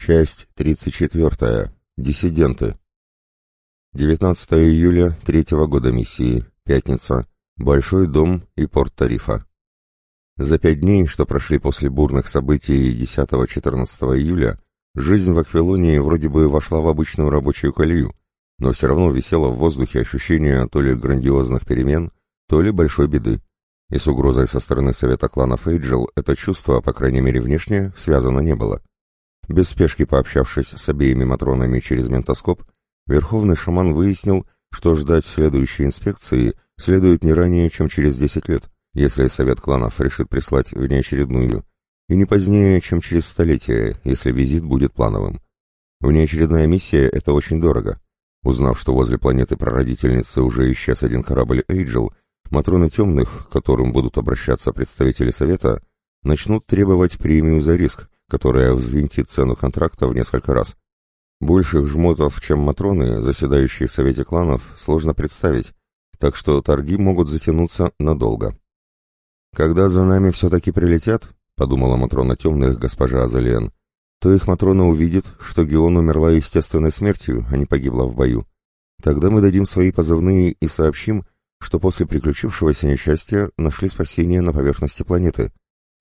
Часть 34. Диссиденты. 19 июля третьего года миссии. Пятница. Большой дом и порт Тарифа. За пять дней, что прошли после бурных событий 10-14 июля, жизнь в Аквилонии вроде бы вошла в обычную рабочую колею, но все равно висело в воздухе ощущение то ли грандиозных перемен, то ли большой беды. И с угрозой со стороны Совета клана Фейджел это чувство, по крайней мере внешне, связано не было. Без спешки пообщавшись с обеими матронами через ментоскоп, верховный шаман выяснил, что ждать следующей инспекции следует не ранее, чем через 10 лет, если совет кланов решит прислать внеочередную, и не позднее, чем через столетие, если визит будет плановым. Внеочередная миссия — это очень дорого. Узнав, что возле планеты прародительницы уже исчез один корабль «Эйджел», матроны темных, к которым будут обращаться представители совета, начнут требовать премию за риск, которая взвинтит цену контракта в несколько раз. Больших жмотов, чем матроны, заседающие в Совете кланов, сложно представить, так что торги могут затянуться надолго. «Когда за нами все-таки прилетят», — подумала Матрона Темных госпожа Азалиен, то их Матрона увидит, что Геон умерла естественной смертью, а не погибла в бою. Тогда мы дадим свои позывные и сообщим, что после приключившегося несчастья нашли спасение на поверхности планеты.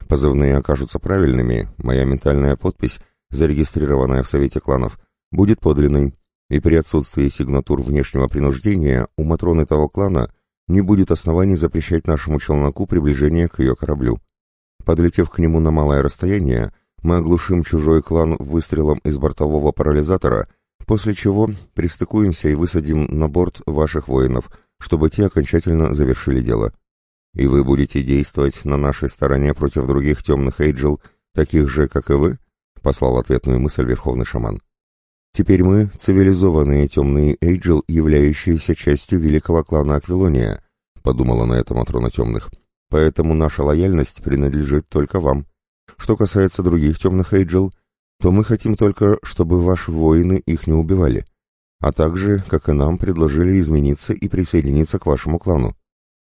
Позывные окажутся правильными, моя ментальная подпись, зарегистрированная в Совете кланов, будет подлинной, и при отсутствии сигнатур внешнего принуждения у Матроны того клана не будет оснований запрещать нашему челноку приближение к ее кораблю. Подлетев к нему на малое расстояние, мы оглушим чужой клан выстрелом из бортового парализатора, после чего пристыкуемся и высадим на борт ваших воинов, чтобы те окончательно завершили дело. И вы будете действовать на нашей стороне против других темных эйджел, таких же, как и вы?» — послал ответную мысль Верховный Шаман. «Теперь мы — цивилизованные темные эйджел, являющиеся частью великого клана Аквилония», — подумала на это Матрона Темных. «Поэтому наша лояльность принадлежит только вам. Что касается других темных эйджел, то мы хотим только, чтобы ваши воины их не убивали, а также, как и нам, предложили измениться и присоединиться к вашему клану.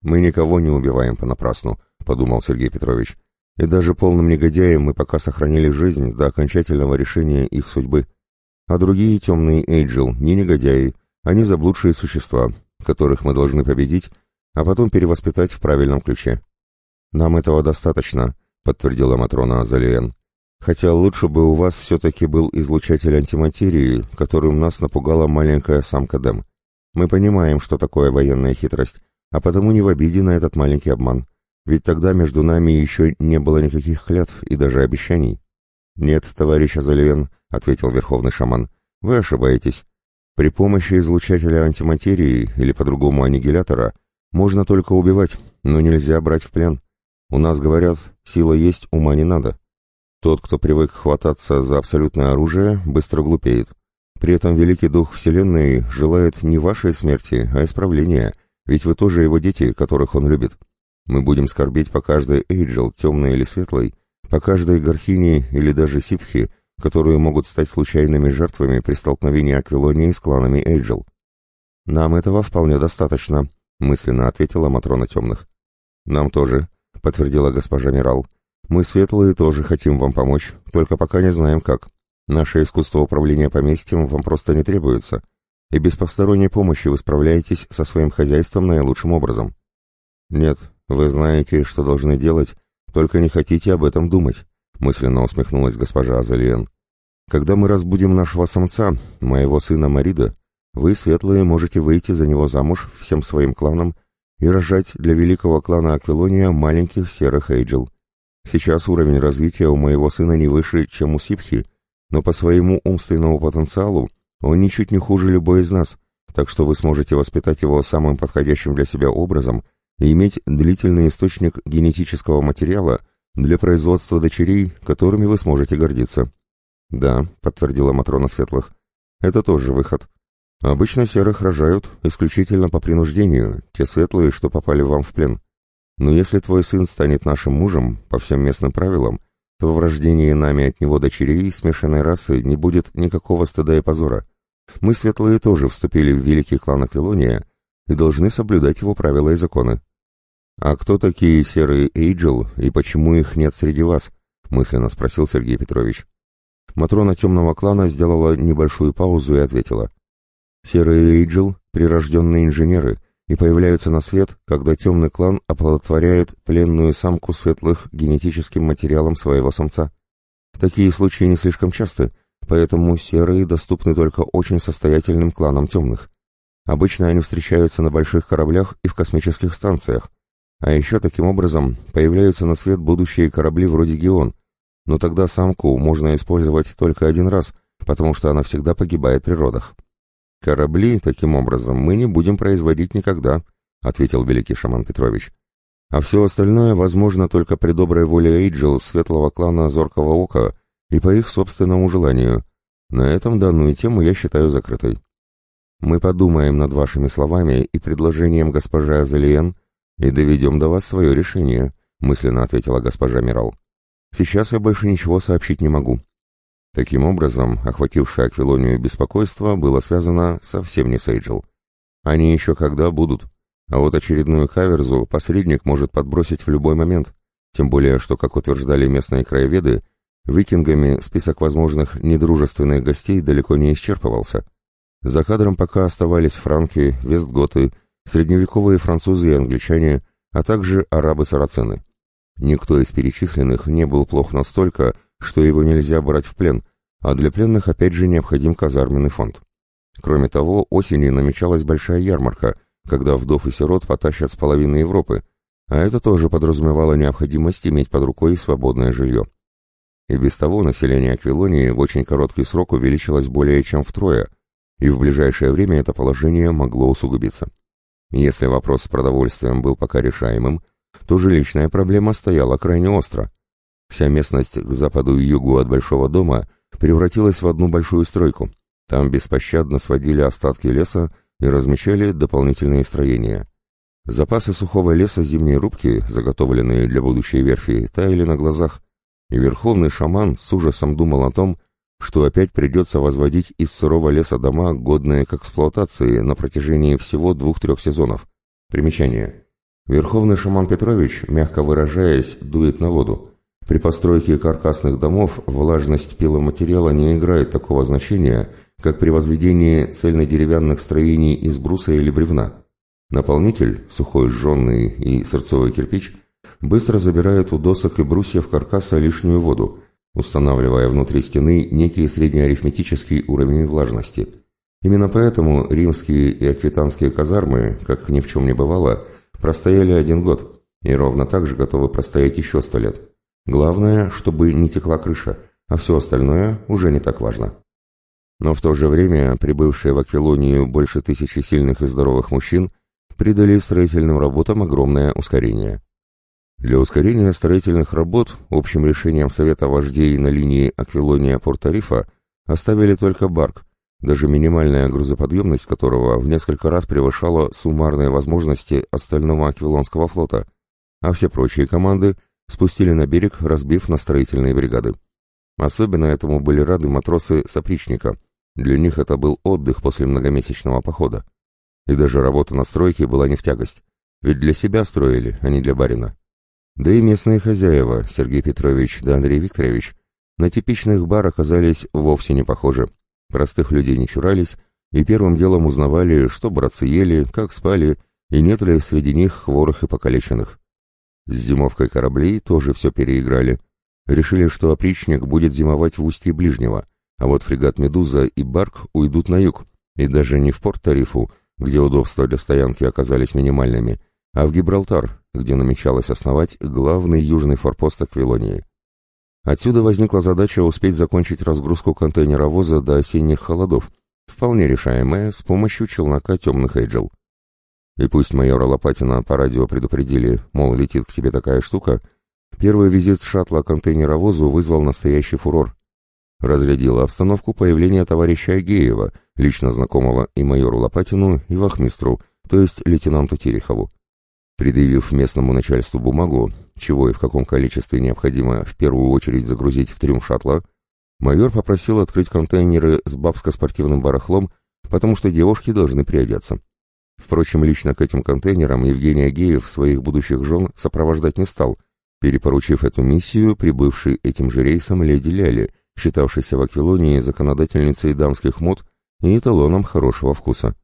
«Мы никого не убиваем понапрасну», — подумал Сергей Петрович. «И даже полным негодяям мы пока сохранили жизнь до окончательного решения их судьбы. А другие темные Эйджел не негодяи, они заблудшие существа, которых мы должны победить, а потом перевоспитать в правильном ключе». «Нам этого достаточно», — подтвердила Матрона Азалиен. «Хотя лучше бы у вас все-таки был излучатель антиматерии, которым нас напугала маленькая самка Дэм. Мы понимаем, что такое военная хитрость, а потому не в обиде на этот маленький обман. Ведь тогда между нами еще не было никаких клятв и даже обещаний. «Нет, товарищ Азалиен», — ответил верховный шаман, — «вы ошибаетесь. При помощи излучателя антиматерии или по-другому аннигилятора можно только убивать, но нельзя брать в плен. У нас говорят, сила есть, ума не надо. Тот, кто привык хвататься за абсолютное оружие, быстро глупеет. При этом Великий Дух Вселенной желает не вашей смерти, а исправления, ведь вы тоже его дети, которых он любит. Мы будем скорбеть по каждой Эйджел, темной или светлой, по каждой Гархине или даже Сипхи, которые могут стать случайными жертвами при столкновении Аквилонии с кланами Эйджел. «Нам этого вполне достаточно», — мысленно ответила Матрона Темных. «Нам тоже», — подтвердила госпожа Мирал. «Мы светлые тоже хотим вам помочь, только пока не знаем как. Наше искусство управления поместьем вам просто не требуется и без посторонней помощи вы справляетесь со своим хозяйством наилучшим образом. Нет, вы знаете, что должны делать, только не хотите об этом думать, мысленно усмехнулась госпожа Азалиен. Когда мы разбудим нашего самца, моего сына Марида, вы, светлые, можете выйти за него замуж всем своим кланом и рожать для великого клана Аквилония маленьких серых эйджел. Сейчас уровень развития у моего сына не выше, чем у Сипхи, но по своему умственному потенциалу он ничуть не хуже любой из нас, так что вы сможете воспитать его самым подходящим для себя образом и иметь длительный источник генетического материала для производства дочерей, которыми вы сможете гордиться. Да, подтвердила Матрона Светлых. Это тоже выход. Обычно серых рожают исключительно по принуждению, те светлые, что попали вам в плен. Но если твой сын станет нашим мужем, по всем местным правилам, то в рождении нами от него дочерей смешанной расы не будет никакого стыда и позора. Мы, светлые, тоже вступили в великий клан Аквилония и должны соблюдать его правила и законы. «А кто такие серые Эйджел и почему их нет среди вас?» — мысленно спросил Сергей Петрович. Матрона темного клана сделала небольшую паузу и ответила. «Серые Эйджел — прирожденные инженеры и появляются на свет, когда темный клан оплодотворяет пленную самку светлых генетическим материалом своего самца. Такие случаи не слишком часты, поэтому серые доступны только очень состоятельным кланам темных. Обычно они встречаются на больших кораблях и в космических станциях. А еще таким образом появляются на свет будущие корабли вроде «Геон», но тогда самку можно использовать только один раз, потому что она всегда погибает при родах. «Корабли, таким образом, мы не будем производить никогда», — ответил великий шаман Петрович. «А все остальное возможно только при доброй воле Эйджел светлого клана Зоркого Ока и по их собственному желанию. На этом данную тему я считаю закрытой». Мы подумаем над вашими словами и предложением госпожи Азалиен и доведем до вас свое решение», — мысленно ответила госпожа Мирал. «Сейчас я больше ничего сообщить не могу». Таким образом, охватившее Аквилонию беспокойство было связано совсем не с Эйджел. Они еще когда будут, а вот очередную каверзу посредник может подбросить в любой момент, тем более, что, как утверждали местные краеведы, викингами список возможных недружественных гостей далеко не исчерпывался. За кадром пока оставались франки, вестготы, средневековые французы и англичане, а также арабы-сарацины. Никто из перечисленных не был плох настолько, что его нельзя брать в плен, а для пленных опять же необходим казарменный фонд. Кроме того, осенью намечалась большая ярмарка, когда вдов и сирот потащат с половины Европы, а это тоже подразумевало необходимость иметь под рукой свободное жилье. И без того население Аквилонии в очень короткий срок увеличилось более чем втрое – и в ближайшее время это положение могло усугубиться. Если вопрос с продовольствием был пока решаемым, то жилищная проблема стояла крайне остро. Вся местность к западу и югу от Большого дома превратилась в одну большую стройку. Там беспощадно сводили остатки леса и размещали дополнительные строения. Запасы сухого леса зимней рубки, заготовленные для будущей верфи, таяли на глазах, и верховный шаман с ужасом думал о том, что опять придется возводить из сырого леса дома, годные к эксплуатации на протяжении всего двух-трех сезонов. Примечание. Верховный шаман Петрович, мягко выражаясь, дует на воду. При постройке каркасных домов влажность пиломатериала не играет такого значения, как при возведении цельнодеревянных строений из бруса или бревна. Наполнитель, сухой жженый и сырцовый кирпич, быстро забирает у досок и брусьев каркаса лишнюю воду, устанавливая внутри стены некий среднеарифметический уровень влажности. Именно поэтому римские и аквитанские казармы, как ни в чем не бывало, простояли один год и ровно так же готовы простоять еще сто лет. Главное, чтобы не текла крыша, а все остальное уже не так важно. Но в то же время прибывшие в Аквилонию больше тысячи сильных и здоровых мужчин придали строительным работам огромное ускорение. Для ускорения строительных работ общим решением Совета вождей на линии Аквилония-Порт-Тарифа оставили только Барк, даже минимальная грузоподъемность которого в несколько раз превышала суммарные возможности остального Аквилонского флота, а все прочие команды спустили на берег, разбив на строительные бригады. Особенно этому были рады матросы Сопричника. Для них это был отдых после многомесячного похода. И даже работа на стройке была не в тягость. Ведь для себя строили, а не для барина. Да и местные хозяева, Сергей Петрович да Андрей Викторович, на типичных бар оказались вовсе не похожи. Простых людей не чурались и первым делом узнавали, что братцы ели, как спали, и нет ли среди них хворых и покалеченных. С зимовкой кораблей тоже все переиграли. Решили, что опричник будет зимовать в устье Ближнего, а вот фрегат «Медуза» и «Барк» уйдут на юг, и даже не в порт Тарифу, где удобства для стоянки оказались минимальными, а в Гибралтар, где намечалось основать главный южный форпост Аквилонии. Отсюда возникла задача успеть закончить разгрузку контейнеровоза до осенних холодов, вполне решаемая с помощью челнока темных Эйджел. И пусть майора Лопатина по радио предупредили, мол, летит к тебе такая штука, первый визит шаттла контейнеровозу вызвал настоящий фурор. Разрядило обстановку появление товарища Агеева, лично знакомого и майору Лопатину, и вахмистру, то есть лейтенанту Терехову. Предъявив местному начальству бумагу, чего и в каком количестве необходимо в первую очередь загрузить в трюм шаттла, майор попросил открыть контейнеры с бабско-спортивным барахлом, потому что девушки должны приодеться. Впрочем, лично к этим контейнерам Евгений Агеев своих будущих жен сопровождать не стал, перепоручив эту миссию прибывшей этим же рейсом леди Ляле, считавшейся в Аквилонии законодательницей дамских мод и эталоном хорошего вкуса.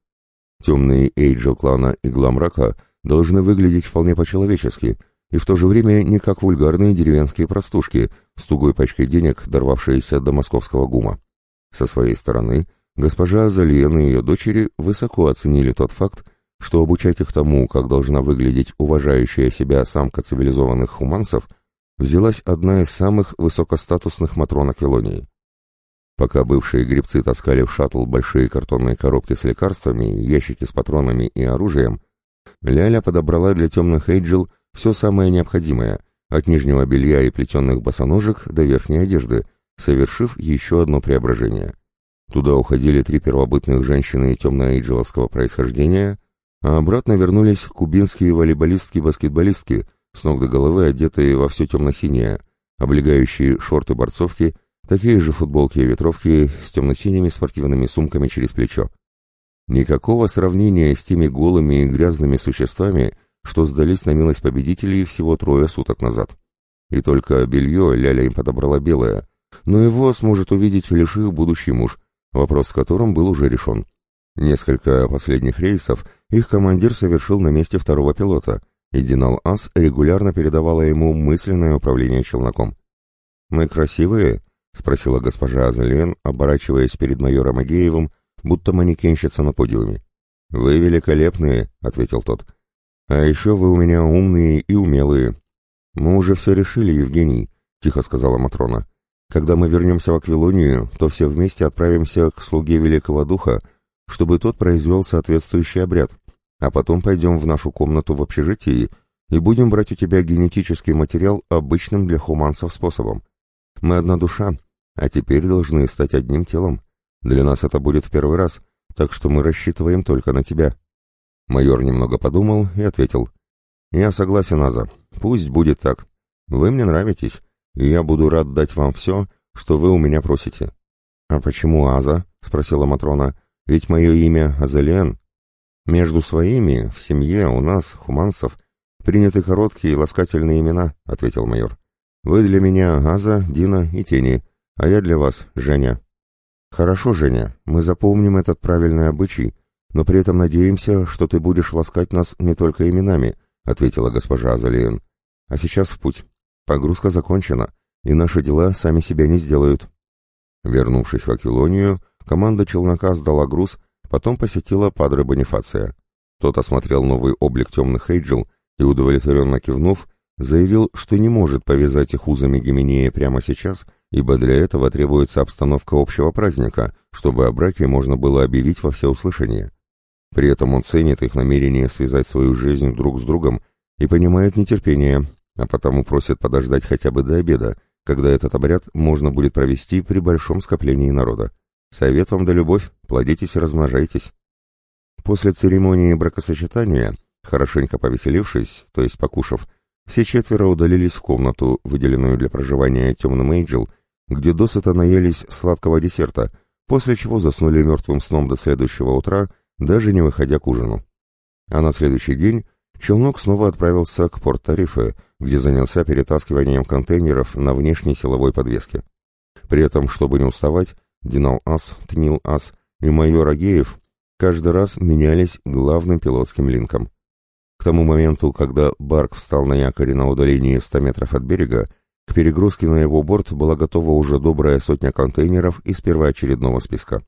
Темные Эйджел клана Игла Мрака должны выглядеть вполне по-человечески и в то же время не как вульгарные деревенские простушки с тугой пачкой денег, дорвавшиеся до московского гума. Со своей стороны, госпожа Азалиен и ее дочери высоко оценили тот факт, что обучать их тому, как должна выглядеть уважающая себя самка цивилизованных хуманцев, взялась одна из самых высокостатусных матрон Аквилонии. Пока бывшие гребцы таскали в шаттл большие картонные коробки с лекарствами, ящики с патронами и оружием, Ляля подобрала для темных Эйджел все самое необходимое, от нижнего белья и плетеных босоножек до верхней одежды, совершив еще одно преображение. Туда уходили три первобытных женщины темно-эйджеловского происхождения, а обратно вернулись кубинские волейболистки-баскетболистки, с ног до головы одетые во все темно-синее, облегающие шорты-борцовки, такие же футболки и ветровки с темно-синими спортивными сумками через плечо. Никакого сравнения с теми голыми и грязными существами, что сдались на милость победителей всего трое суток назад. И только белье Ляля им подобрала белое, но его сможет увидеть лишь их будущий муж, вопрос с которым был уже решен. Несколько последних рейсов их командир совершил на месте второго пилота, и Динал Ас регулярно передавала ему мысленное управление челноком. «Мы красивые?» — спросила госпожа Азален, оборачиваясь перед майором Агеевым, будто манекенщица на подиуме. «Вы великолепные», — ответил тот. «А еще вы у меня умные и умелые». «Мы уже все решили, Евгений», — тихо сказала Матрона. «Когда мы вернемся в Аквилонию, то все вместе отправимся к слуге Великого Духа, чтобы тот произвел соответствующий обряд, а потом пойдем в нашу комнату в общежитии и будем брать у тебя генетический материал обычным для хуманцев способом. Мы одна душа, а теперь должны стать одним телом. Для нас это будет в первый раз, так что мы рассчитываем только на тебя». Майор немного подумал и ответил. «Я согласен, Аза. Пусть будет так. Вы мне нравитесь, и я буду рад дать вам все, что вы у меня просите». «А почему Аза?» — спросила Матрона. «Ведь мое имя Азалиан. Между своими, в семье, у нас, хуманцев, приняты короткие и ласкательные имена», — ответил майор. «Вы для меня Аза, Дина и Тени, а я для вас Женя». «Хорошо, Женя, мы запомним этот правильный обычай, но при этом надеемся, что ты будешь ласкать нас не только именами», — ответила госпожа Азалиен. «А сейчас в путь. Погрузка закончена, и наши дела сами себя не сделают». Вернувшись в Аквилонию, команда челнока сдала груз, потом посетила Падре Бонифация. Тот осмотрел новый облик темных Эйджел и, удовлетворенно кивнув, заявил, что не может повязать их узами Гименея прямо сейчас — ибо для этого требуется обстановка общего праздника, чтобы о браке можно было объявить во всеуслышание. При этом он ценит их намерение связать свою жизнь друг с другом и понимает нетерпение, а потому просит подождать хотя бы до обеда, когда этот обряд можно будет провести при большом скоплении народа. Совет вам да любовь, плодитесь и размножайтесь. После церемонии бракосочетания, хорошенько повеселившись, то есть покушав, все четверо удалились в комнату, выделенную для проживания темным Эйджел, где досыта наелись сладкого десерта, после чего заснули мертвым сном до следующего утра, даже не выходя к ужину. А на следующий день челнок снова отправился к порт-тарифе, где занялся перетаскиванием контейнеров на внешней силовой подвеске. При этом, чтобы не уставать, Динал Ас, Тнил Ас и майор Агеев каждый раз менялись главным пилотским линком. К тому моменту, когда Барк встал на якоре на удалении 100 метров от берега, к перегрузке на его борт была готова уже добрая сотня контейнеров из первоочередного списка.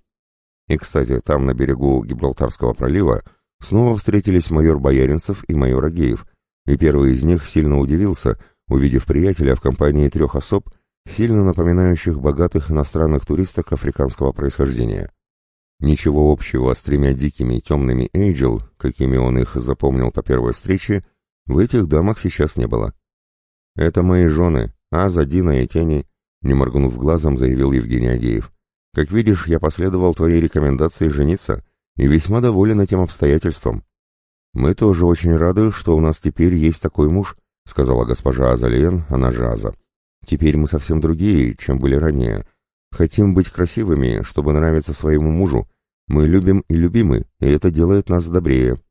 И, кстати, там, на берегу Гибралтарского пролива, снова встретились майор Бояринцев и майор Агеев, и первый из них сильно удивился, увидев приятеля в компании трех особ, сильно напоминающих богатых иностранных туристок африканского происхождения. Ничего общего с тремя дикими темными Эйджел, какими он их запомнил по первой встрече, в этих дамах сейчас не было. «Это мои жены, Аза, Дина и Тени», — не моргнув глазом, заявил Евгений Агеев. «Как видишь, я последовал твоей рекомендации жениться и весьма доволен этим обстоятельством». «Мы тоже очень рады, что у нас теперь есть такой муж», — сказала госпожа Азалиен, она же Аза. «Теперь мы совсем другие, чем были ранее. Хотим быть красивыми, чтобы нравиться своему мужу. Мы любим и любимы, и это делает нас добрее».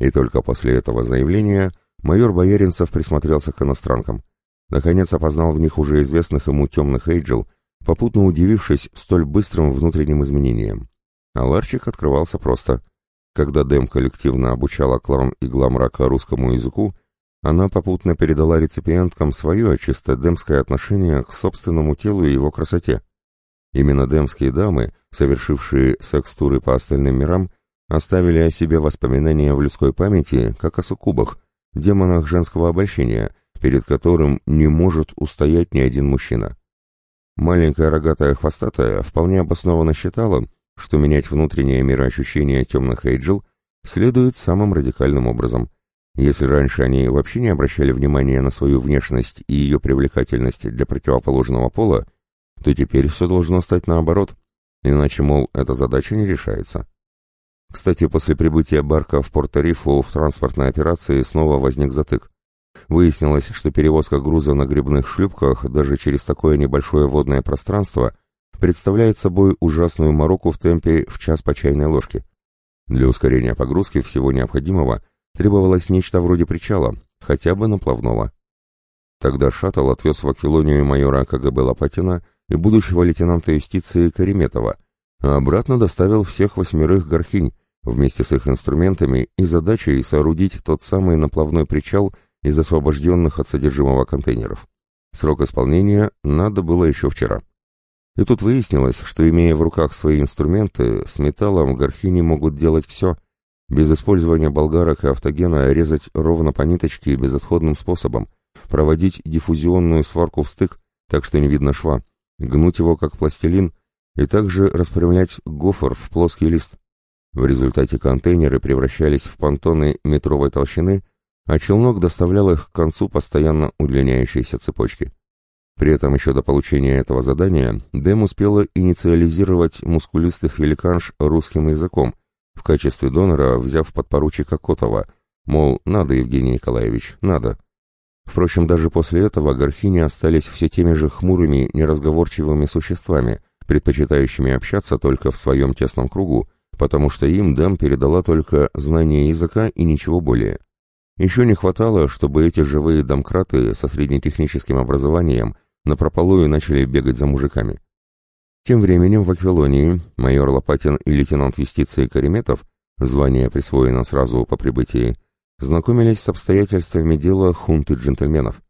И только после этого заявления майор Бояринцев присмотрелся к иностранкам. Наконец опознал в них уже известных ему темных Эйджел попутно удивившись столь быстрым внутренним изменениям. А ларчик открывался просто. Когда Дэм коллективно обучала клан Игла Мрака русскому языку, она попутно передала реципиенткам свое чисто демское отношение к собственному телу и его красоте. Именно демские дамы, совершившие секс-туры по остальным мирам, оставили о себе воспоминания в людской памяти, как о суккубах, демонах женского обольщения, перед которым не может устоять ни один мужчина. Маленькая рогатая хвостатая вполне обоснованно считала, что менять внутреннее мироощущение темных эйджел следует самым радикальным образом. Если раньше они вообще не обращали внимания на свою внешность и ее привлекательность для противоположного пола, то теперь все должно стать наоборот, иначе, мол, эта задача не решается. Кстати, после прибытия Барка в Порто-Рифу в транспортной операции снова возник затык. Выяснилось, что перевозка груза на грибных шлюпках даже через такое небольшое водное пространство представляет собой ужасную мороку в темпе в час по чайной ложке. Для ускорения погрузки всего необходимого требовалось нечто вроде причала, хотя бы наплавного. Тогда шаттл отвез в Аквилонию майора КГБ Лопатина и будущего лейтенанта юстиции Кареметова, а обратно доставил всех восьмерых горхинь вместе с их инструментами и задачей соорудить тот самый наплавной причал – из освобожденных от содержимого контейнеров. Срок исполнения надо было еще вчера. И тут выяснилось, что, имея в руках свои инструменты, с металлом горхини могут делать все. Без использования болгарок и автогена резать ровно по ниточке безотходным способом, проводить диффузионную сварку в стык, так что не видно шва, гнуть его как пластилин и также распрямлять гофр в плоский лист. В результате контейнеры превращались в понтоны метровой толщины а челнок доставлял их к концу постоянно удлиняющейся цепочки. При этом еще до получения этого задания Дэм успела инициализировать мускулистых великанш русским языком, в качестве донора взяв подпоручика Котова, мол, надо, Евгений Николаевич, надо. Впрочем, даже после этого горхини остались все теми же хмурыми, неразговорчивыми существами, предпочитающими общаться только в своем тесном кругу, потому что им Дэм передала только знание языка и ничего более. Еще не хватало, чтобы эти живые домкраты со среднетехническим образованием напропалую начали бегать за мужиками. Тем временем в Аквилонии майор Лопатин и лейтенант юстиции Кареметов, звание присвоено сразу по прибытии, знакомились с обстоятельствами дела хунты джентльменов.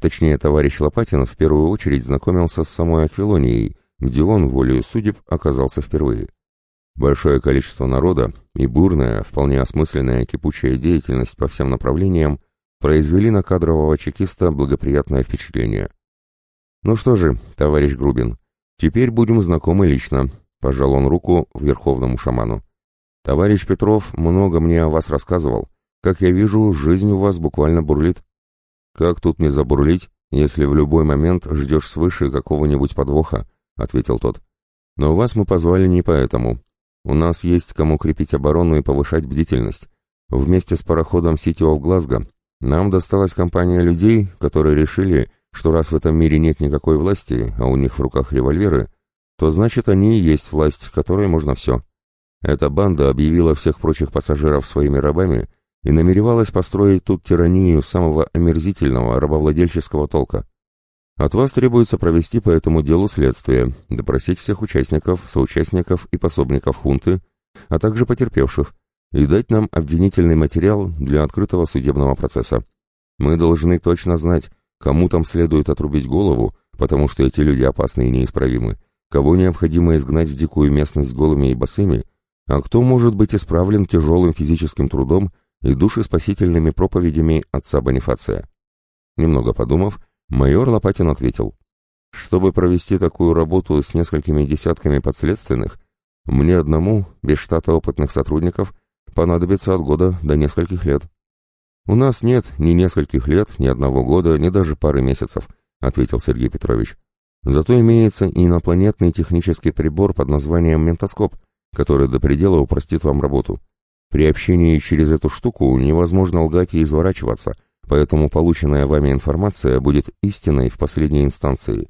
Точнее, товарищ Лопатин в первую очередь знакомился с самой Аквилонией, где он, волею судеб, оказался впервые. Большое количество народа и бурная, вполне осмысленная кипучая деятельность по всем направлениям произвели на кадрового чекиста благоприятное впечатление. «Ну что же, товарищ Грубин, теперь будем знакомы лично», — пожал он руку верховному шаману. «Товарищ Петров много мне о вас рассказывал. Как я вижу, жизнь у вас буквально бурлит». «Как тут не забурлить, если в любой момент ждешь свыше какого-нибудь подвоха?» — ответил тот. «Но вас мы позвали не поэтому. У нас есть кому крепить оборону и повышать бдительность. Вместе с пароходом City of Glasgow нам досталась компания людей, которые решили, что раз в этом мире нет никакой власти, а у них в руках револьверы, то значит они и есть власть, которой можно все. Эта банда объявила всех прочих пассажиров своими рабами и намеревалась построить тут тиранию самого омерзительного рабовладельческого толка. От вас требуется провести по этому делу следствие, допросить всех участников, соучастников и пособников хунты, а также потерпевших, и дать нам обвинительный материал для открытого судебного процесса. Мы должны точно знать, кому там следует отрубить голову, потому что эти люди опасны и неисправимы, кого необходимо изгнать в дикую местность голыми и босыми, а кто может быть исправлен тяжелым физическим трудом и душеспасительными проповедями отца Бонифация. Немного подумав, Майор Лопатин ответил, «Чтобы провести такую работу с несколькими десятками подследственных, мне одному, без штата опытных сотрудников, понадобится от года до нескольких лет». «У нас нет ни нескольких лет, ни одного года, ни даже пары месяцев», — ответил Сергей Петрович. «Зато имеется инопланетный технический прибор под названием ментоскоп, который до предела упростит вам работу. При общении через эту штуку невозможно лгать и изворачиваться — поэтому полученная вами информация будет истиной в последней инстанции.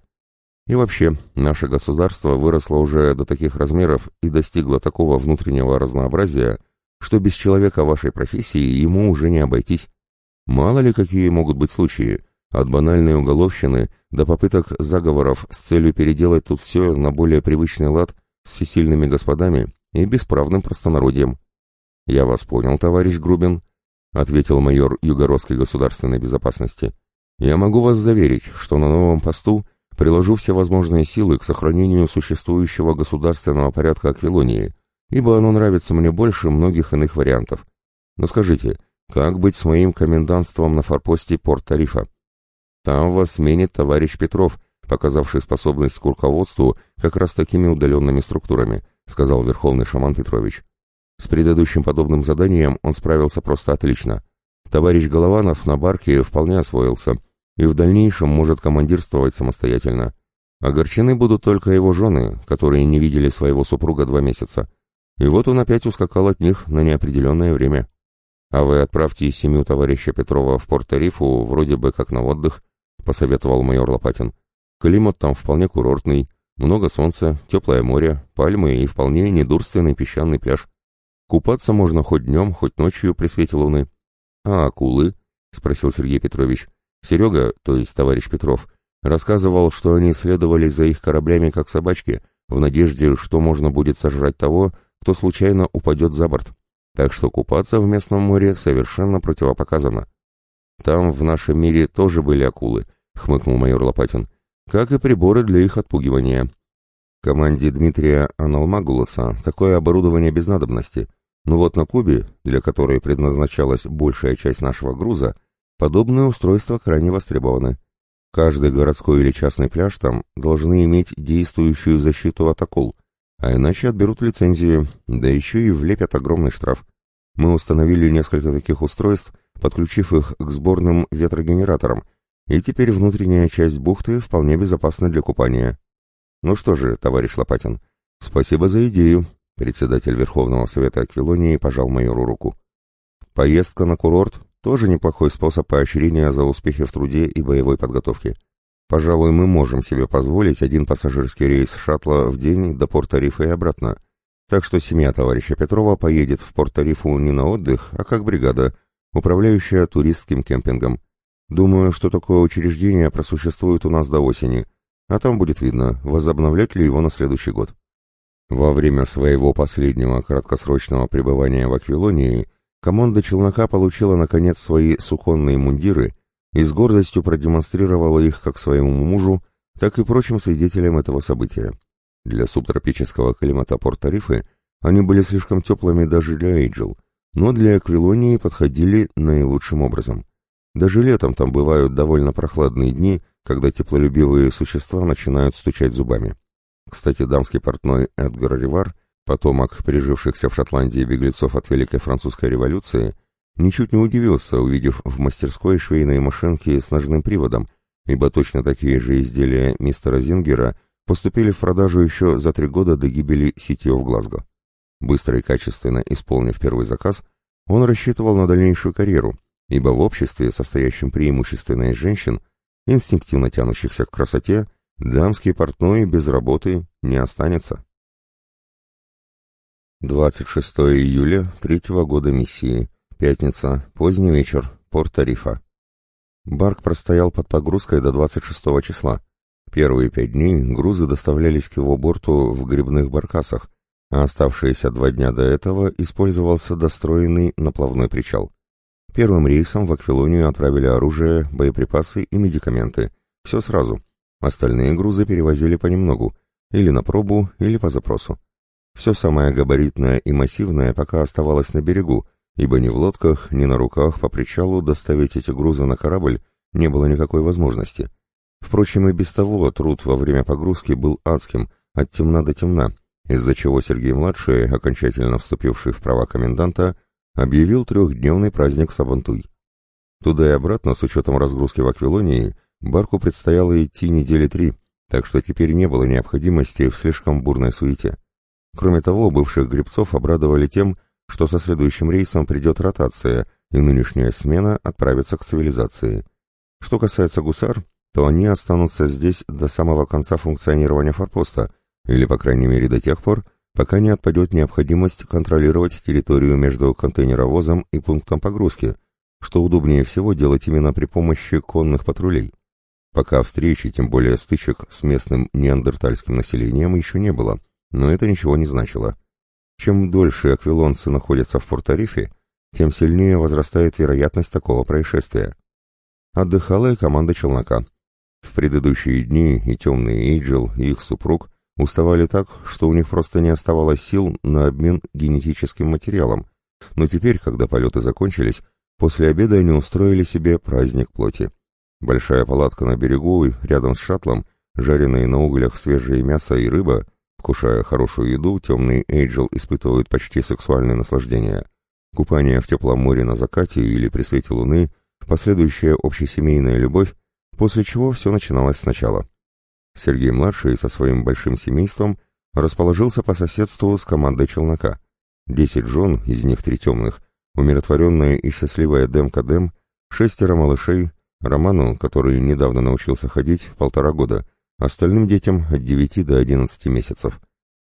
И вообще, наше государство выросло уже до таких размеров и достигло такого внутреннего разнообразия, что без человека вашей профессии ему уже не обойтись. Мало ли какие могут быть случаи, От банальной уголовщины до попыток заговоров с целью переделать тут все на более привычный лад с всесильными господами и бесправным простонародьем. «Я вас понял, товарищ Грубин», — ответил майор Югородской государственной безопасности. «Я могу вас заверить, что на новом посту приложу все возможные силы к сохранению существующего государственного порядка Аквилонии, ибо оно нравится мне больше многих иных вариантов. Но скажите, как быть с моим комендантством на форпосте Порт-Тарифа? Там вас сменит товарищ Петров, показавший способность к руководству как раз такими удаленными структурами, сказал верховный шаман Петрович. С предыдущим подобным заданием он справился просто отлично. Товарищ Голованов на барке вполне освоился и в дальнейшем может командирствовать самостоятельно. Огорчены будут только его жены, которые не видели своего супруга два месяца. И вот он опять ускакал от них на неопределенное время. «А вы отправьте семью товарища Петрова в Порт-Тарифу вроде бы как на отдых», — посоветовал майор Лопатин. «Климат там вполне курортный, много солнца, теплое море, пальмы и вполне недурственный песчаный пляж. Купаться можно хоть днем, хоть ночью при свете луны». «А акулы?» — спросил Сергей Петрович. Серега, то есть товарищ Петров, рассказывал, что они следовали за их кораблями как собачки, в надежде, что можно будет сожрать того, кто случайно упадет за борт так что купаться в местном море совершенно противопоказано. Там в нашем мире тоже были акулы, хмыкнул майор Лопатин, как и приборы для их отпугивания. Команде Дмитрия Аналмагуласа такое оборудование без надобности, но вот на Кубе, для которой предназначалась большая часть нашего груза, подобные устройства крайне востребованы. Каждый городской или частный пляж там должны иметь действующую защиту от акул – а иначе отберут лицензию, да еще и влепят огромный штраф. Мы установили несколько таких устройств, подключив их к сборным ветрогенераторам, и теперь внутренняя часть бухты вполне безопасна для купания. Ну что же, товарищ Лопатин, спасибо за идею. Председатель Верховного Совета Аквилонии пожал майору руку. Поездка на курорт – тоже неплохой способ поощрения за успехи в труде и боевой подготовке. Пожалуй, мы можем себе позволить один пассажирский рейс шаттла в день до Порт-Тарифа и обратно. Так что семья товарища Петрова поедет в Порт-Тарифу не на отдых, а как бригада, управляющая туристским кемпингом. Думаю, что такое учреждение просуществует у нас до осени, а там будет видно, возобновлять ли его на следующий год. Во время своего последнего краткосрочного пребывания в Аквилонии команда челнока получила наконец свои суконные мундиры и с гордостью продемонстрировала их как своему мужу, так и прочим свидетелям этого события. Для субтропического климата Порт-Тарифы они были слишком теплыми даже для Эйджел, но для Аквилонии подходили наилучшим образом. Даже летом там бывают довольно прохладные дни, когда теплолюбивые существа начинают стучать зубами. Кстати, дамский портной Эдгар Ривар, потомок пережившихся в Шотландии беглецов от Великой Французской революции, Ничуть не удивился, увидев в мастерской швейные машинки с ножным приводом, ибо точно такие же изделия мистера Зингера поступили в продажу еще за три года до гибели сетью в Глазго. Быстро и качественно исполнив первый заказ, он рассчитывал на дальнейшую карьеру, ибо в обществе, состоящем преимущественно из женщин, инстинктивно тянущихся к красоте, дамский портной без работы не останется. 26 июля третьего года миссии. Пятница, поздний вечер, порт Тарифа. Барк простоял под погрузкой до 26 числа. Первые пять дней грузы доставлялись к его борту в грибных баркасах, а оставшиеся два дня до этого использовался достроенный наплавной причал. Первым рейсом в Аквилонию отправили оружие, боеприпасы и медикаменты. Все сразу. Остальные грузы перевозили понемногу, или на пробу, или по запросу. Все самое габаритное и массивное пока оставалось на берегу, ибо ни в лодках, ни на руках по причалу доставить эти грузы на корабль не было никакой возможности. Впрочем, и без того труд во время погрузки был адским, от темна до темна, из-за чего Сергей-младший, окончательно вступивший в права коменданта, объявил трехдневный праздник Сабантуй. Туда и обратно, с учетом разгрузки в Аквилонии, Барку предстояло идти недели три, так что теперь не было необходимости в слишком бурной суете. Кроме того, бывших гребцов обрадовали тем, что со следующим рейсом придет ротация, и нынешняя смена отправится к цивилизации. Что касается гусар, то они останутся здесь до самого конца функционирования форпоста, или, по крайней мере, до тех пор, пока не отпадет необходимость контролировать территорию между контейнеровозом и пунктом погрузки, что удобнее всего делать именно при помощи конных патрулей. Пока встречи, тем более стычек с местным неандертальским населением еще не было, но это ничего не значило. Чем дольше аквилонцы находятся в Порто-Рифе, тем сильнее возрастает вероятность такого происшествия. Отдыхала и команда челнока. В предыдущие дни и темный Эйджел, и их супруг уставали так, что у них просто не оставалось сил на обмен генетическим материалом, но теперь, когда полеты закончились, после обеда они устроили себе праздник плоти. Большая палатка на берегу, рядом с шаттлом, жареные на углях свежее мясо и рыба, вкушая хорошую еду, темный Эйджел испытывает почти сексуальное наслаждение. Купание в теплом море на закате или при свете луны, последующая общесемейная любовь, после чего все начиналось сначала. Сергей-младший со своим большим семейством расположился по соседству с командой челнока. Десять жен, из них три темных, умиротворенная и счастливая Демка-Дем, шестеро малышей, Роману, который недавно научился ходить, полтора года, остальным детям от девяти до одиннадцати месяцев.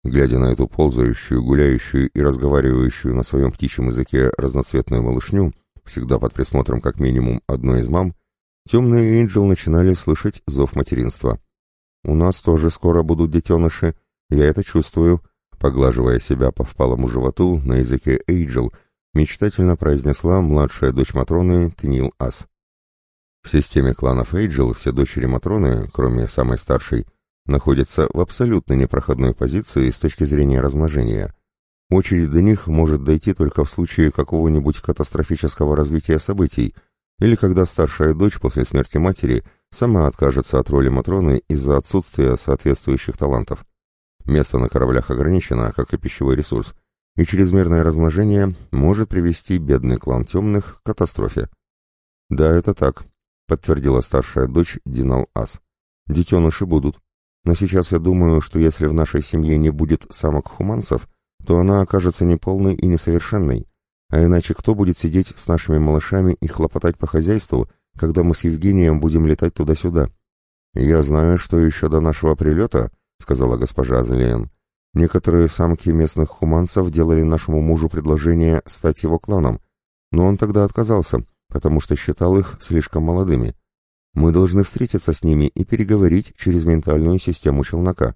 Глядя на эту ползающую, гуляющую и разговаривающую на своем птичьем языке разноцветную малышню, всегда под присмотром как минимум одной из мам, темные Энджел начинали слышать зов материнства. «У нас тоже скоро будут детеныши, я это чувствую», поглаживая себя по впалому животу на языке Эйджел, мечтательно произнесла младшая дочь Матроны Тнил Ас. В системе кланов Эйджел все дочери Матроны, кроме самой старшей, находятся в абсолютно непроходной позиции с точки зрения размножения. Очередь до них может дойти только в случае какого-нибудь катастрофического развития событий, или когда старшая дочь после смерти матери сама откажется от роли Матроны из-за отсутствия соответствующих талантов. Место на кораблях ограничено, как и пищевой ресурс, и чрезмерное размножение может привести бедный клан темных к катастрофе. «Да, это так», — подтвердила старшая дочь Динал Ас. «Детеныши будут. Но сейчас я думаю, что если в нашей семье не будет самок-хуманцев, то она окажется неполной и несовершенной, а иначе кто будет сидеть с нашими малышами и хлопотать по хозяйству, когда мы с Евгением будем летать туда-сюда? Я знаю, что еще до нашего прилета, — сказала госпожа Азелиен, — некоторые самки местных хуманцев делали нашему мужу предложение стать его кланом, но он тогда отказался, потому что считал их слишком молодыми. Мы должны встретиться с ними и переговорить через ментальную систему челнока.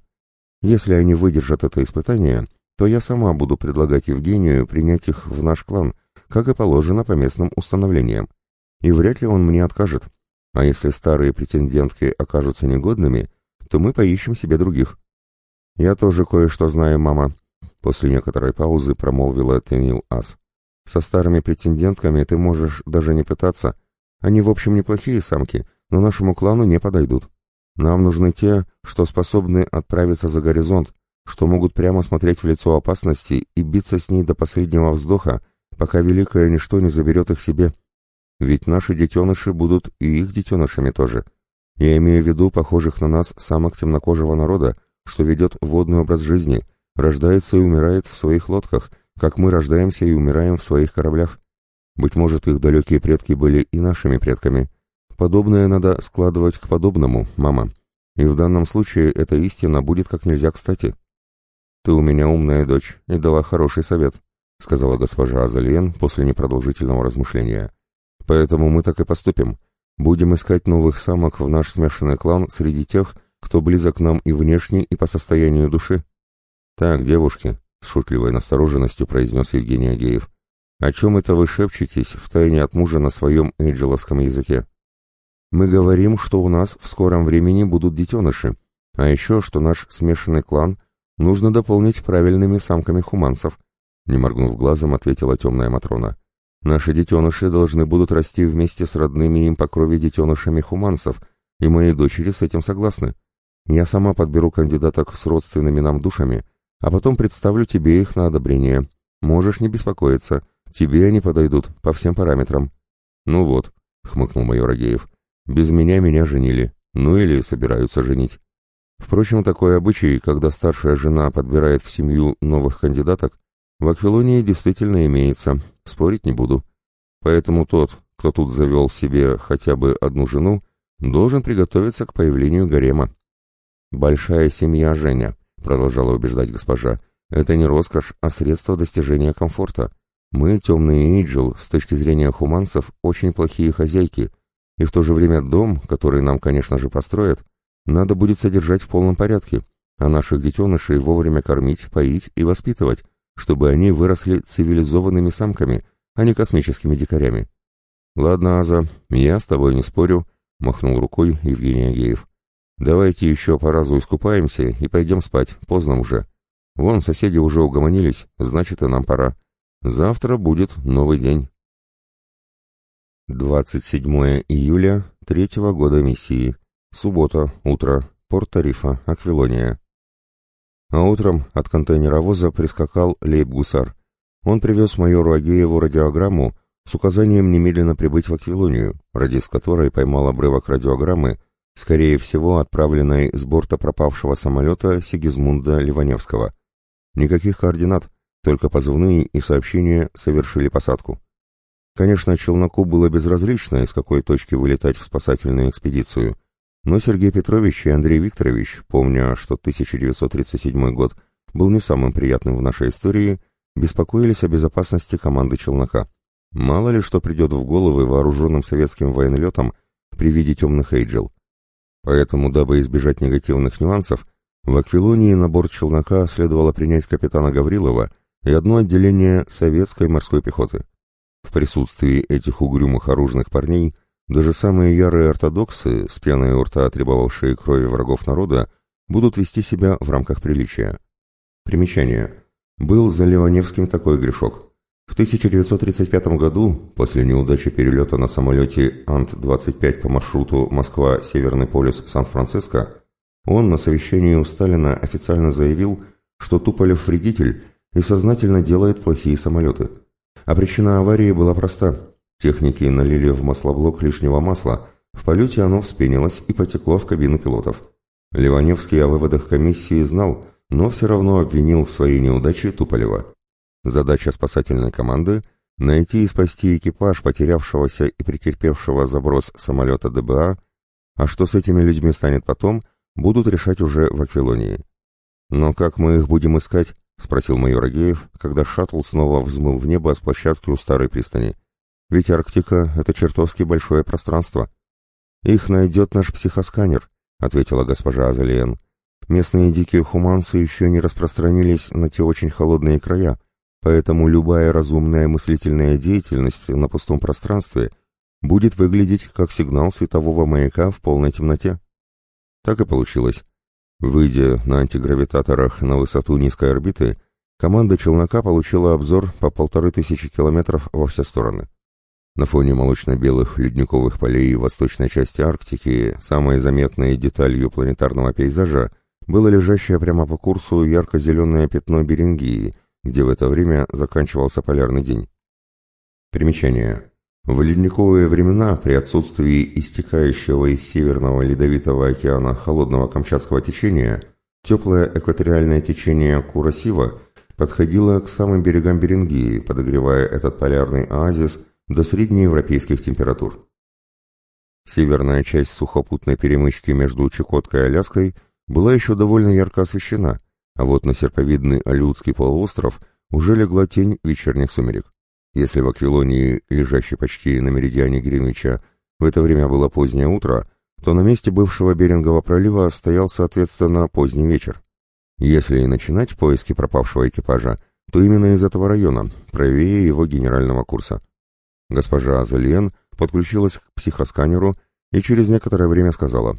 Если они выдержат это испытание, то я сама буду предлагать Евгению принять их в наш клан, как и положено по местным установлениям. И вряд ли он мне откажет. А если старые претендентки окажутся негодными, то мы поищем себе других. Я тоже кое-что знаю, мама. После некоторой паузы промолвила Тенил Ас. Со старыми претендентками ты можешь даже не пытаться. Они, в общем, неплохие самки, но нашему клану не подойдут. Нам нужны те, что способны отправиться за горизонт, что могут прямо смотреть в лицо опасности и биться с ней до последнего вздоха, пока великое ничто не заберет их себе. Ведь наши детеныши будут и их детенышами тоже. Я имею в виду похожих на нас самок темнокожего народа, что ведет водный образ жизни, рождается и умирает в своих лодках, как мы рождаемся и умираем в своих кораблях. Быть может, их далекие предки были и нашими предками. Подобное надо складывать к подобному, мама. И в данном случае эта истина будет как нельзя кстати. «Ты у меня умная дочь и дала хороший совет», — сказала госпожа Азалиен после непродолжительного размышления. «Поэтому мы так и поступим. Будем искать новых самок в наш смешанный клан среди тех, кто близок нам и внешне, и по состоянию души». «Так, девушки», — с шутливой настороженностью произнес Евгений Агеев, «о чем это вы шепчетесь втайне от мужа на своем эйджеловском языке?» «Мы говорим, что у нас в скором времени будут детеныши, а еще, что наш смешанный клан — Нужно дополнить правильными самками хуманцев, не моргнув глазом, ответила темная Матрона. Наши детеныши должны будут расти вместе с родными им по крови детенышами хуманцев, и мои дочери с этим согласны. Я сама подберу кандидаток с родственными нам душами, а потом представлю тебе их на одобрение. Можешь не беспокоиться, тебе они подойдут по всем параметрам. Ну вот, хмыкнул майор Агеев, без меня меня женили, ну или собираются женить. Впрочем, такой обычай, когда старшая жена подбирает в семью новых кандидаток, в Аквилонии действительно имеется, спорить не буду. Поэтому тот, кто тут завел себе хотя бы одну жену, должен приготовиться к появлению гарема. «Большая семья, Женя», — продолжала убеждать госпожа, — «это не роскошь, а средство достижения комфорта. Мы, темные Эйджел, с точки зрения хуманцев, очень плохие хозяйки, и в то же время дом, который нам, конечно же, построят, надо будет содержать в полном порядке, а наших детенышей вовремя кормить, поить и воспитывать, чтобы они выросли цивилизованными самками, а не космическими дикарями. «Ладно, Аза, я с тобой не спорю», — махнул рукой Евгений Агеев. «Давайте еще по разу искупаемся и пойдем спать, поздно уже. Вон, соседи уже угомонились, значит, и нам пора. Завтра будет новый день». 27 июля третьего года миссии. Суббота, утро, порт Тарифа, Аквилония. А утром от контейнеровоза прискакал лейб-гусар. Он привез майору Агееву радиограмму с указанием немедленно прибыть в Аквилонию, радист которой поймал обрывок радиограммы, скорее всего отправленной с борта пропавшего самолета Сигизмунда Ливаневского. Никаких координат, только позывные и сообщения совершили посадку. Конечно, челноку было безразлично, из какой точки вылетать в спасательную экспедицию – но Сергей Петрович и Андрей Викторович, помня, что 1937 год был не самым приятным в нашей истории, беспокоились о безопасности команды челнока. Мало ли что придет в головы вооруженным советским военлетам при виде темных эйджел. Поэтому, дабы избежать негативных нюансов, в Аквилонии на борт челнока следовало принять капитана Гаврилова и одно отделение советской морской пехоты. В присутствии этих угрюмых оружных парней – даже самые ярые ортодоксы, с пьяной у рта требовавшие крови врагов народа, будут вести себя в рамках приличия. Примечание. Был за Ливаневским такой грешок. В 1935 году, после неудачи перелета на самолете Ант-25 по маршруту Москва-Северный полюс Сан-Франциско, он на совещании у Сталина официально заявил, что Туполев вредитель и сознательно делает плохие самолеты. А причина аварии была проста – Техники налили в маслоблок лишнего масла, в полете оно вспенилось и потекло в кабину пилотов. Ливаневский о выводах комиссии знал, но все равно обвинил в своей неудаче Туполева. Задача спасательной команды – найти и спасти экипаж потерявшегося и претерпевшего заброс самолета ДБА, а что с этими людьми станет потом, будут решать уже в Аквилонии. «Но как мы их будем искать?» – спросил майор Агеев, когда шаттл снова взмыл в небо с площадки у старой пристани. Ведь Арктика — это чертовски большое пространство. Их найдет наш психосканер, — ответила госпожа Азалиен. Местные дикие хуманцы еще не распространились на те очень холодные края, поэтому любая разумная мыслительная деятельность на пустом пространстве будет выглядеть как сигнал светового маяка в полной темноте. Так и получилось. Выйдя на антигравитаторах на высоту низкой орбиты, команда челнока получила обзор по полторы тысячи километров во все стороны. На фоне молочно-белых ледниковых полей восточной части Арктики самой заметной деталью планетарного пейзажа было лежащее прямо по курсу ярко-зеленое пятно Берингии, где в это время заканчивался полярный день. Примечание. В ледниковые времена при отсутствии истекающего из Северного Ледовитого океана холодного Камчатского течения теплое экваториальное течение Курасива подходило к самым берегам Берингии, подогревая этот полярный оазис до среднеевропейских температур. Северная часть сухопутной перемычки между Чукоткой и Аляской была еще довольно ярко освещена, а вот на серповидный Алюдский полуостров уже легла тень вечерних сумерек. Если в Аквилонии, лежащей почти на меридиане Гринвича, в это время было позднее утро, то на месте бывшего Берингового пролива стоял, соответственно, поздний вечер. Если и начинать поиски пропавшего экипажа, то именно из этого района, правее его генерального курса. Госпожа Азельен подключилась к психосканеру и через некоторое время сказала.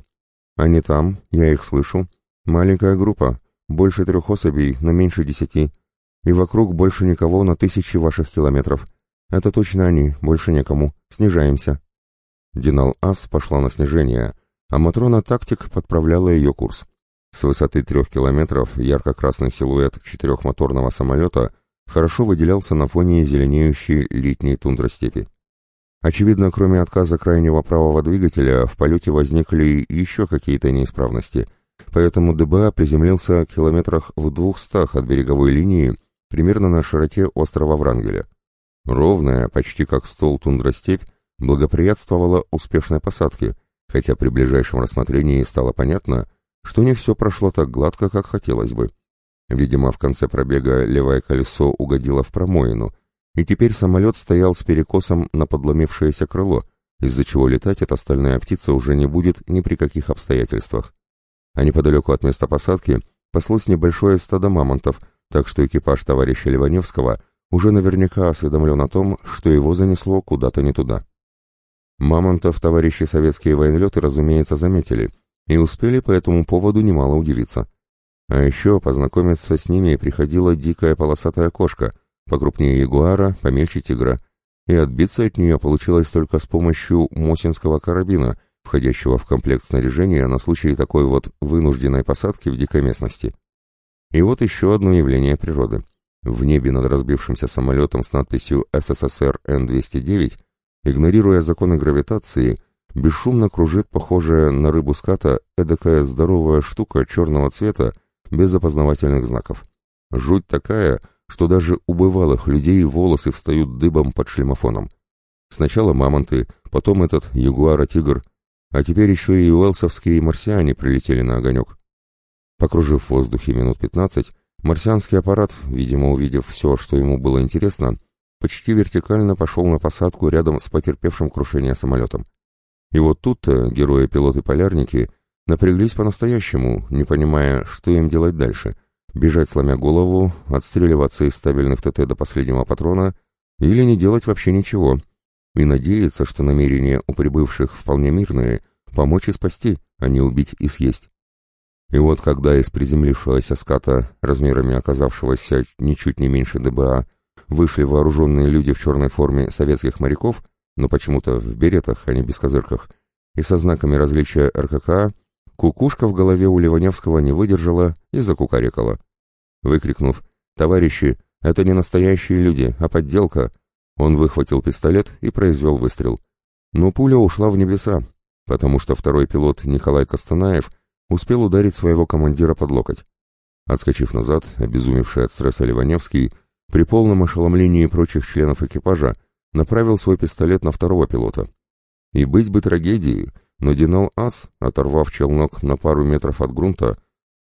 «Они там, я их слышу. Маленькая группа, больше трех особей, но меньше десяти. И вокруг больше никого на тысячи ваших километров. Это точно они, больше некому. Снижаемся». Динал Ас пошла на снижение, а Матрона Тактик подправляла ее курс. С высоты трех километров ярко-красный силуэт четырехмоторного самолета хорошо выделялся на фоне зеленеющей летней тундростепи. Очевидно, кроме отказа крайнего правого двигателя, в полете возникли еще какие-то неисправности, поэтому ДБА приземлился в километрах в двухстах от береговой линии, примерно на широте острова Врангеля. Ровная, почти как стол тундростепь, благоприятствовала успешной посадке, хотя при ближайшем рассмотрении стало понятно, что не все прошло так гладко, как хотелось бы. Видимо, в конце пробега левое колесо угодило в промоину, и теперь самолет стоял с перекосом на подломившееся крыло, из-за чего летать эта стальная птица уже не будет ни при каких обстоятельствах. А неподалеку от места посадки паслось небольшое стадо мамонтов, так что экипаж товарища Ливаневского уже наверняка осведомлен о том, что его занесло куда-то не туда. Мамонтов товарищи советские военлеты, разумеется, заметили и успели по этому поводу немало удивиться. А еще познакомиться с ними приходила дикая полосатая кошка, покрупнее ягуара, помельче тигра, и отбиться от нее получилось только с помощью Мосинского карабина, входящего в комплект снаряжения на случай такой вот вынужденной посадки в дикой местности. И вот еще одно явление природы. В небе над разбившимся самолетом с надписью «СССР Н-209», игнорируя законы гравитации, бесшумно кружит похожая на рыбу ската эдакая здоровая штука черного цвета без опознавательных знаков. Жуть такая, что даже у бывалых людей волосы встают дыбом под шлемофоном. Сначала мамонты, потом этот ягуара-тигр, а теперь еще и уэлсовские марсиане прилетели на огонек. Покружив в воздухе минут пятнадцать, марсианский аппарат, видимо увидев все, что ему было интересно, почти вертикально пошел на посадку рядом с потерпевшим крушение самолетом. И вот тут-то герои-пилоты-полярники напряглись по-настоящему, не понимая, что им делать дальше — бежать сломя голову, отстреливаться из стабильных ТТ до последнего патрона или не делать вообще ничего, и надеяться, что намерения у прибывших вполне мирные — помочь и спасти, а не убить и съесть. И вот когда из приземлившегося ската, размерами оказавшегося ничуть не меньше ДБА, вышли вооруженные люди в черной форме советских моряков, но почему-то в беретах, а не без козырках, и со знаками различия РКК, Кукушка в голове у Ливаневского не выдержала и закукарекала. Выкрикнув «Товарищи, это не настоящие люди, а подделка!» Он выхватил пистолет и произвел выстрел. Но пуля ушла в небеса, потому что второй пилот Николай Костанаев успел ударить своего командира под локоть. Отскочив назад, обезумевший от стресса Ливаневский, при полном ошеломлении прочих членов экипажа, направил свой пистолет на второго пилота. И быть бы трагедией, но Динал-Ас, оторвав челнок на пару метров от грунта,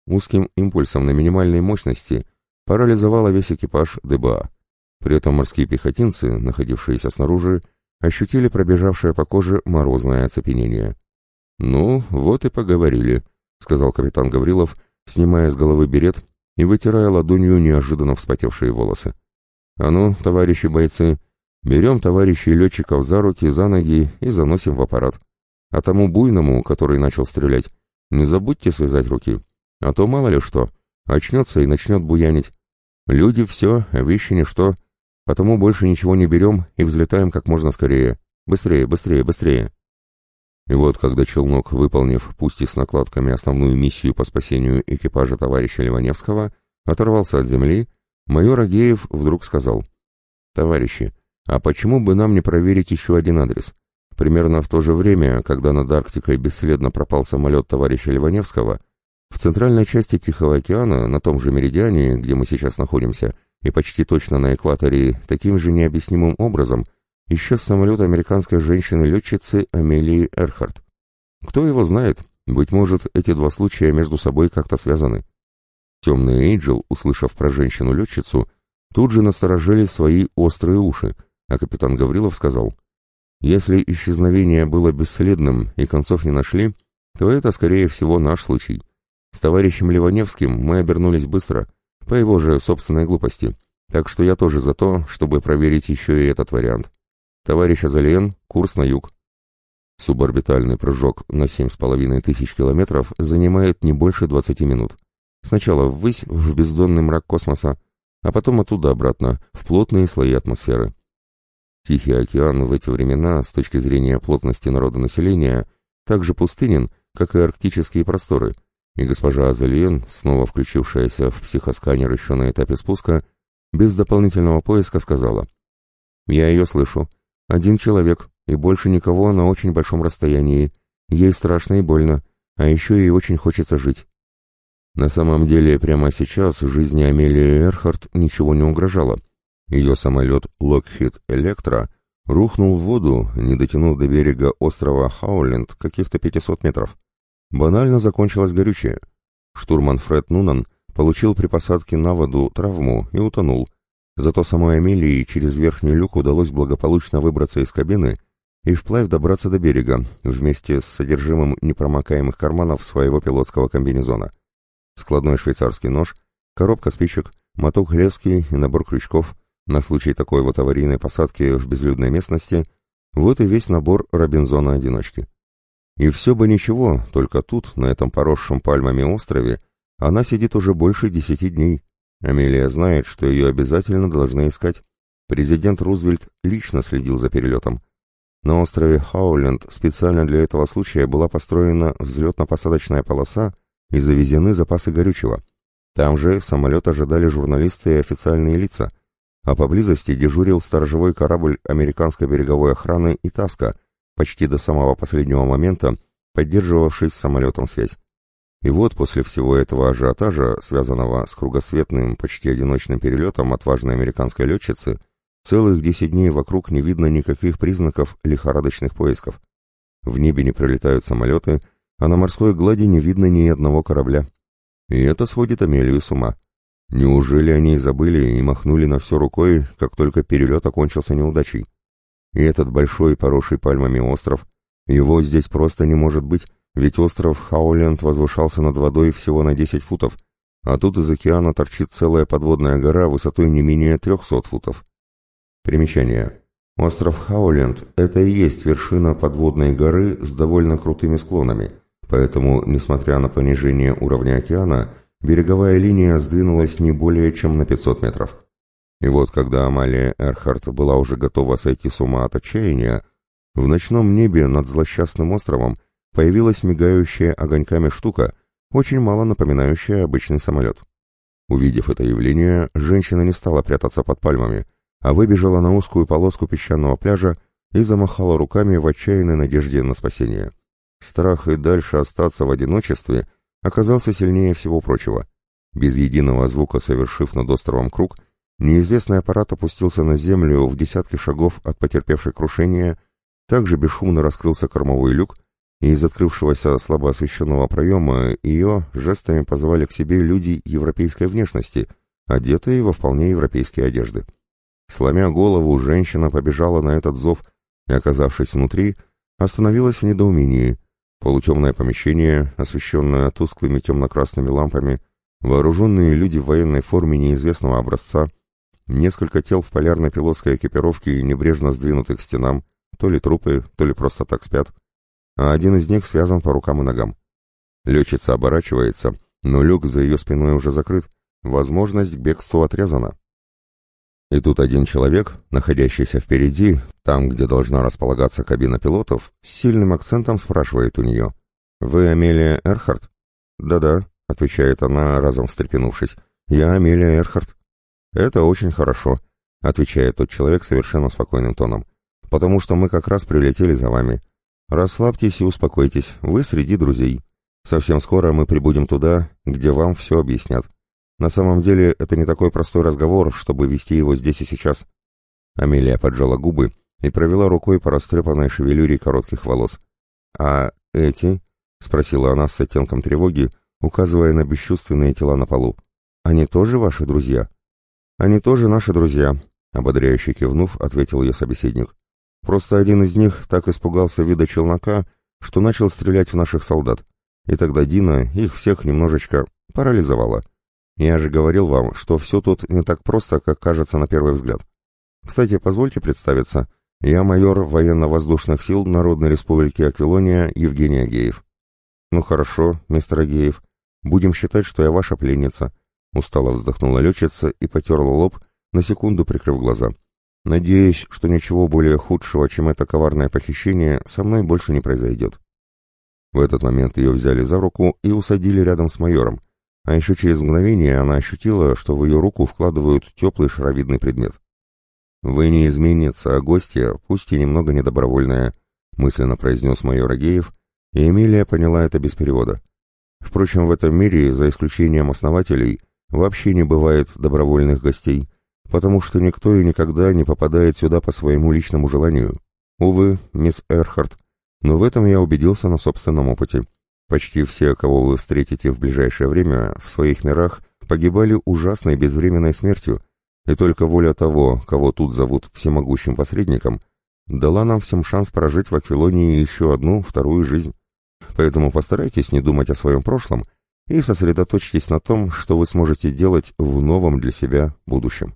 узким импульсом на минимальной мощности парализовала весь экипаж ДБА. При этом морские пехотинцы, находившиеся снаружи, ощутили пробежавшее по коже морозное оцепенение. «Ну, вот и поговорили», — сказал капитан Гаврилов, снимая с головы берет и вытирая ладонью неожиданно вспотевшие волосы. «А ну, товарищи бойцы, берем товарищей летчиков за руки, за ноги и заносим в аппарат. А тому буйному, который начал стрелять, не забудьте связать руки, а то мало ли что, очнется и начнет буянить. Люди все, вещи ничто, потому больше ничего не берем и взлетаем как можно скорее. Быстрее, быстрее, быстрее. И вот, когда челнок, выполнив, пусть и с накладками, основную миссию по спасению экипажа товарища Ливаневского, оторвался от земли, майор Агеев вдруг сказал, «Товарищи, а почему бы нам не проверить еще один адрес? Примерно в то же время, когда над Арктикой бесследно пропал самолет товарища Ливаневского, в центральной части Тихого океана, на том же меридиане, где мы сейчас находимся, и почти точно на экваторе, таким же необъяснимым образом исчез самолет американской женщины-летчицы Амелии Эрхард. Кто его знает, быть может, эти два случая между собой как-то связаны. Темный Эйджел, услышав про женщину-летчицу, тут же насторожили свои острые уши, а капитан Гаврилов сказал — если исчезновение было бесследным и концов не нашли, то это, скорее всего, наш случай. С товарищем Ливаневским мы обернулись быстро, по его же собственной глупости, так что я тоже за то, чтобы проверить еще и этот вариант. Товарищ Азалиен, курс на юг. Суборбитальный прыжок на семь с половиной тысяч километров занимает не больше 20 минут. Сначала ввысь, в бездонный мрак космоса, а потом оттуда обратно, в плотные слои атмосферы. Тихий океан в эти времена, с точки зрения плотности народонаселения, так же пустынен, как и арктические просторы, и госпожа Азалиен, снова включившаяся в психосканер еще на этапе спуска, без дополнительного поиска сказала. «Я ее слышу. Один человек, и больше никого на очень большом расстоянии. Ей страшно и больно, а еще ей очень хочется жить». На самом деле, прямо сейчас жизни Амелии Эрхард ничего не угрожало — ее самолет Lockheed Electra рухнул в воду, не дотянув до берега острова Хауленд каких-то 500 метров. Банально закончилось горючее. Штурман Фред Нунан получил при посадке на воду травму и утонул. Зато самой Амелии через верхний люк удалось благополучно выбраться из кабины и вплавь добраться до берега вместе с содержимым непромокаемых карманов своего пилотского комбинезона. Складной швейцарский нож, коробка спичек, моток лески и набор крючков на случай такой вот аварийной посадки в безлюдной местности — вот и весь набор Робинзона-одиночки. И все бы ничего, только тут, на этом поросшем пальмами острове, она сидит уже больше десяти дней. Амелия знает, что ее обязательно должны искать. Президент Рузвельт лично следил за перелетом. На острове Хауленд специально для этого случая была построена взлетно-посадочная полоса и завезены запасы горючего. Там же самолет ожидали журналисты и официальные лица, а поблизости дежурил сторожевой корабль американской береговой охраны «Итаска», почти до самого последнего момента поддерживавший с самолетом связь. И вот после всего этого ажиотажа, связанного с кругосветным, почти одиночным перелетом отважной американской летчицы, целых десять дней вокруг не видно никаких признаков лихорадочных поисков. В небе не пролетают самолеты, а на морской глади не видно ни одного корабля. И это сводит Амелию с ума. Неужели они забыли и махнули на все рукой, как только перелет окончился неудачей? И этот большой, поросший пальмами остров, его здесь просто не может быть, ведь остров Хауленд возвышался над водой всего на 10 футов, а тут из океана торчит целая подводная гора высотой не менее 300 футов. Примечание. Остров Хауленд – это и есть вершина подводной горы с довольно крутыми склонами, поэтому, несмотря на понижение уровня океана, береговая линия сдвинулась не более чем на 500 метров. И вот когда Амалия Эрхард была уже готова сойти с ума от отчаяния, в ночном небе над злосчастным островом появилась мигающая огоньками штука, очень мало напоминающая обычный самолет. Увидев это явление, женщина не стала прятаться под пальмами, а выбежала на узкую полоску песчаного пляжа и замахала руками в отчаянной надежде на спасение. Страх и дальше остаться в одиночестве оказался сильнее всего прочего. Без единого звука совершив над островом круг, неизвестный аппарат опустился на землю в десятки шагов от потерпевшей крушения также бесшумно раскрылся кормовой люк, и из открывшегося слабо освещенного проема ее жестами позвали к себе люди европейской внешности, одетые во вполне европейские одежды. Сломя голову, женщина побежала на этот зов и, оказавшись внутри, остановилась в недоумении. Полутемное помещение, освещенное тусклыми темно-красными лампами, вооруженные люди в военной форме неизвестного образца, несколько тел в полярно-пилотской экипировке, небрежно сдвинутых к стенам, то ли трупы, то ли просто так спят, а один из них связан по рукам и ногам. Летчица оборачивается, но люк за ее спиной уже закрыт, возможность к бегству отрезана. И тут один человек, находящийся впереди, там, где должна располагаться кабина пилотов, с сильным акцентом спрашивает у нее. «Вы Амелия Эрхард?» «Да-да», — отвечает она, разом встрепенувшись. «Я Амелия Эрхард». «Это очень хорошо», — отвечает тот человек совершенно спокойным тоном потому что мы как раз прилетели за вами. Расслабьтесь и успокойтесь, вы среди друзей. Совсем скоро мы прибудем туда, где вам все объяснят. На самом деле это не такой простой разговор, чтобы вести его здесь и сейчас. Амелия поджала губы и провела рукой по растрепанной шевелюре коротких волос. «А эти?» — спросила она с оттенком тревоги, указывая на бесчувственные тела на полу. «Они тоже ваши друзья?» «Они тоже наши друзья», — ободряюще кивнув, ответил ее собеседник. Просто один из них так испугался вида челнока, что начал стрелять в наших солдат. И тогда Дина их всех немножечко парализовала. Я же говорил вам, что все тут не так просто, как кажется на первый взгляд. Кстати, позвольте представиться. Я майор военно-воздушных сил Народной Республики Аквилония Евгений Агеев. Ну хорошо, мистер Агеев. Будем считать, что я ваша пленница. Устало вздохнула летчица и потерла лоб, на секунду прикрыв глаза. Надеюсь, что ничего более худшего, чем это коварное похищение, со мной больше не произойдет. В этот момент ее взяли за руку и усадили рядом с майором, а еще через мгновение она ощутила, что в ее руку вкладывают теплый шаровидный предмет. «Вы не изменница, а гостья, пусть и немного недобровольная», мысленно произнес майор Агеев, и Эмилия поняла это без перевода. Впрочем, в этом мире, за исключением основателей, Вообще не бывает добровольных гостей, потому что никто и никогда не попадает сюда по своему личному желанию. Увы, мисс Эрхард, но в этом я убедился на собственном опыте. Почти все, кого вы встретите в ближайшее время, в своих мирах погибали ужасной безвременной смертью, и только воля того, кого тут зовут всемогущим посредником, дала нам всем шанс прожить в Аквилонии еще одну, вторую жизнь. Поэтому постарайтесь не думать о своем прошлом – и сосредоточьтесь на том, что вы сможете делать в новом для себя будущем.